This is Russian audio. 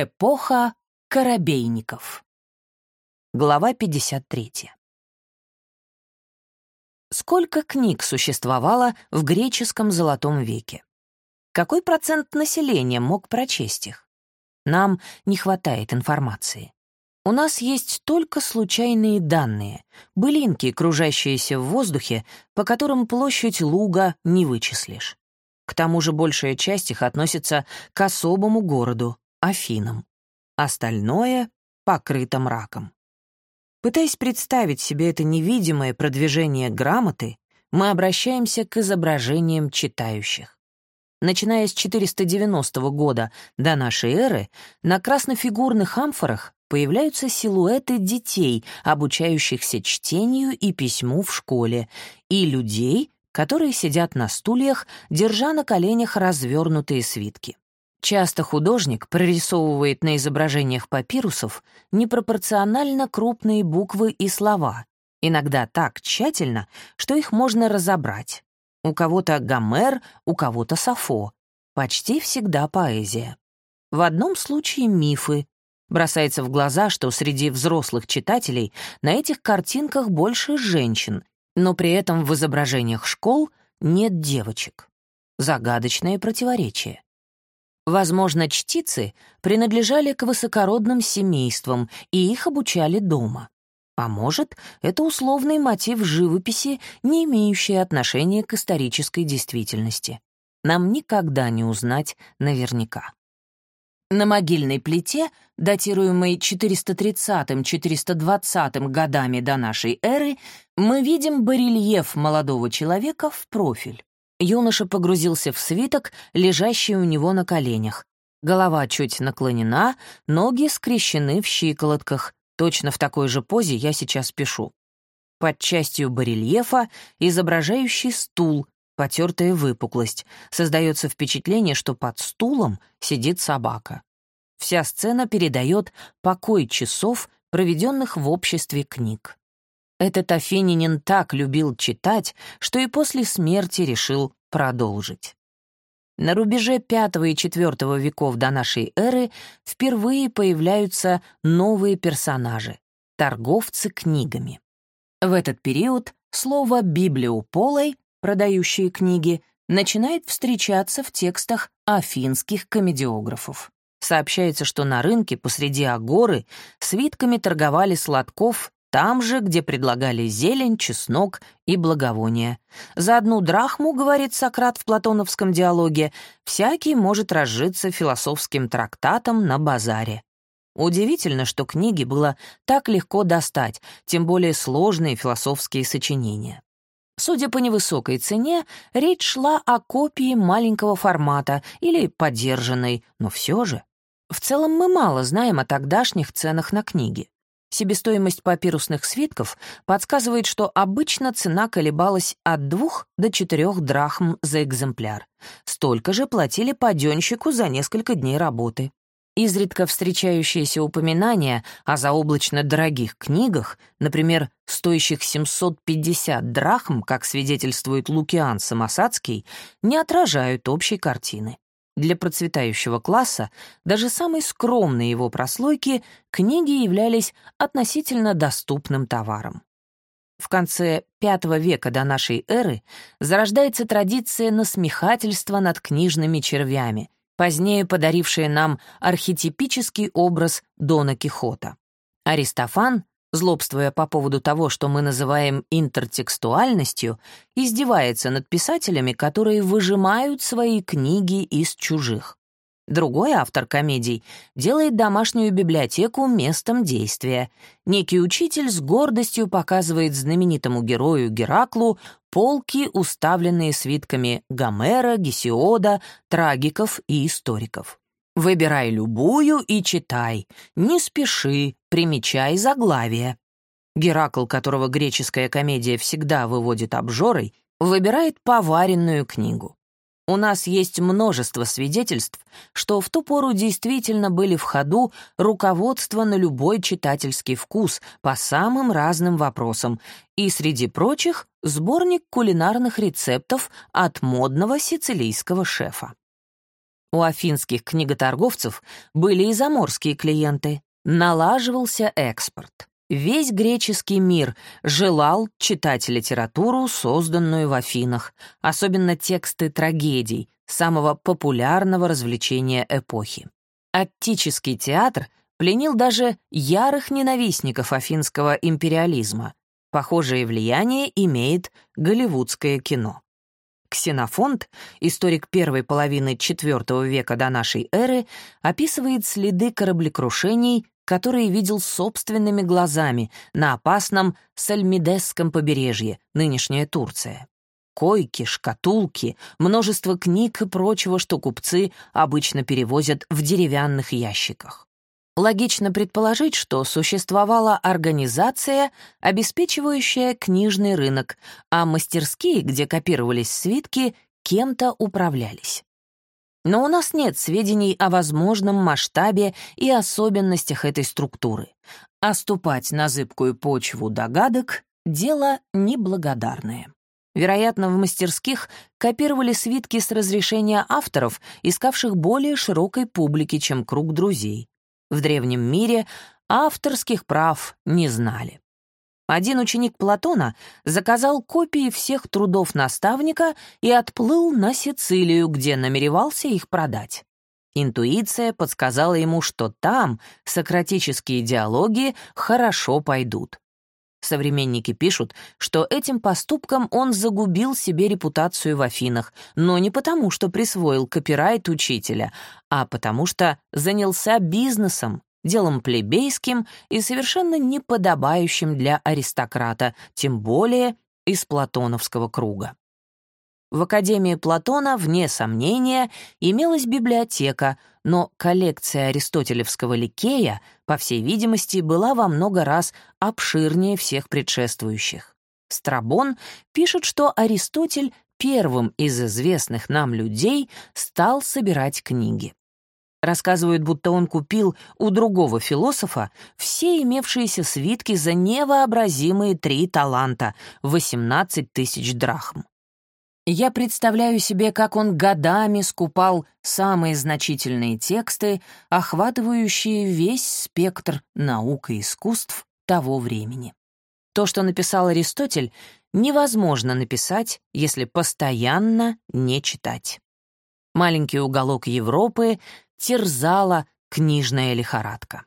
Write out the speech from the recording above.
Эпоха корабейников. Глава 53. Сколько книг существовало в греческом Золотом веке? Какой процент населения мог прочесть их? Нам не хватает информации. У нас есть только случайные данные, былинки, кружащиеся в воздухе, по которым площадь луга не вычислишь. К тому же большая часть их относится к особому городу, Афинам. Остальное покрыто мраком. Пытаясь представить себе это невидимое продвижение грамоты, мы обращаемся к изображениям читающих. Начиная с 490 года до нашей эры, на краснофигурных амфорах появляются силуэты детей, обучающихся чтению и письму в школе, и людей, которые сидят на стульях, держа на коленях развернутые свитки. Часто художник прорисовывает на изображениях папирусов непропорционально крупные буквы и слова, иногда так тщательно, что их можно разобрать. У кого-то Гомер, у кого-то Сафо. Почти всегда поэзия. В одном случае мифы. Бросается в глаза, что среди взрослых читателей на этих картинках больше женщин, но при этом в изображениях школ нет девочек. Загадочное противоречие. Возможно, чтицы принадлежали к высокородным семействам, и их обучали дома. А может, это условный мотив живописи, не имеющий отношения к исторической действительности. Нам никогда не узнать наверняка. На могильной плите, датируемой 430-420 годами до нашей эры, мы видим барельеф молодого человека в профиль. Юноша погрузился в свиток, лежащий у него на коленях. Голова чуть наклонена, ноги скрещены в щиколотках. Точно в такой же позе я сейчас пишу. Под частью барельефа изображающий стул, потертая выпуклость. Создается впечатление, что под стулом сидит собака. Вся сцена передает покой часов, проведенных в обществе книг. Этот афининин так любил читать, что и после смерти решил продолжить. На рубеже V и IV веков до нашей эры впервые появляются новые персонажи — торговцы книгами. В этот период слово «библиополой», продающие книги, начинает встречаться в текстах афинских комедиографов. Сообщается, что на рынке посреди агоры свитками торговали сладков там же, где предлагали зелень, чеснок и благовония. За одну драхму, говорит Сократ в платоновском диалоге, всякий может разжиться философским трактатом на базаре. Удивительно, что книги было так легко достать, тем более сложные философские сочинения. Судя по невысокой цене, речь шла о копии маленького формата или подержанной, но все же. В целом мы мало знаем о тогдашних ценах на книги. Себестоимость папирусных свитков подсказывает, что обычно цена колебалась от двух до четырех драхм за экземпляр. Столько же платили паденщику за несколько дней работы. Изредка встречающиеся упоминания о заоблачно дорогих книгах, например, стоящих 750 драхм, как свидетельствует Лукиан Самосадский, не отражают общей картины. Для процветающего класса, даже самой скромной его прослойки, книги являлись относительно доступным товаром. В конце V века до нашей эры зарождается традиция насмехательства над книжными червями, позднее подарившая нам архетипический образ Дона Кихота. Аристофан злобствуя по поводу того, что мы называем интертекстуальностью, издевается над писателями, которые выжимают свои книги из чужих. Другой автор комедий делает домашнюю библиотеку местом действия. Некий учитель с гордостью показывает знаменитому герою Гераклу полки, уставленные свитками Гомера, Гесиода, трагиков и историков. Выбирай любую и читай. Не спеши, примечай заглавие. Геракл, которого греческая комедия всегда выводит обжорой, выбирает поваренную книгу. У нас есть множество свидетельств, что в ту пору действительно были в ходу руководства на любой читательский вкус по самым разным вопросам, и среди прочих сборник кулинарных рецептов от модного сицилийского шефа. У афинских книготорговцев были и заморские клиенты. Налаживался экспорт. Весь греческий мир желал читать литературу, созданную в Афинах, особенно тексты трагедий, самого популярного развлечения эпохи. Аттический театр пленил даже ярых ненавистников афинского империализма. Похожее влияние имеет голливудское кино. Ксенофонт, историк первой половины IV века до нашей эры, описывает следы кораблекрушений, которые видел собственными глазами на опасном Сальмидесском побережье, нынешняя Турция. Койки, шкатулки, множество книг и прочего, что купцы обычно перевозят в деревянных ящиках. Логично предположить, что существовала организация, обеспечивающая книжный рынок, а мастерские, где копировались свитки, кем-то управлялись. Но у нас нет сведений о возможном масштабе и особенностях этой структуры. А ступать на зыбкую почву догадок — дело неблагодарное. Вероятно, в мастерских копировали свитки с разрешения авторов, искавших более широкой публики, чем круг друзей. В древнем мире авторских прав не знали. Один ученик Платона заказал копии всех трудов наставника и отплыл на Сицилию, где намеревался их продать. Интуиция подсказала ему, что там сократические диалоги хорошо пойдут. Современники пишут, что этим поступком он загубил себе репутацию в Афинах, но не потому, что присвоил копирайт учителя, а потому что занялся бизнесом, делом плебейским и совершенно неподобающим для аристократа, тем более из платоновского круга. В Академии Платона, вне сомнения, имелась библиотека, но коллекция аристотелевского ликея, по всей видимости, была во много раз обширнее всех предшествующих. Страбон пишет, что Аристотель первым из известных нам людей стал собирать книги. Рассказывают, будто он купил у другого философа все имевшиеся свитки за невообразимые три таланта — 18 тысяч драхм. Я представляю себе, как он годами скупал самые значительные тексты, охватывающие весь спектр наук и искусств того времени. То, что написал Аристотель, невозможно написать, если постоянно не читать. Маленький уголок Европы терзала книжная лихорадка.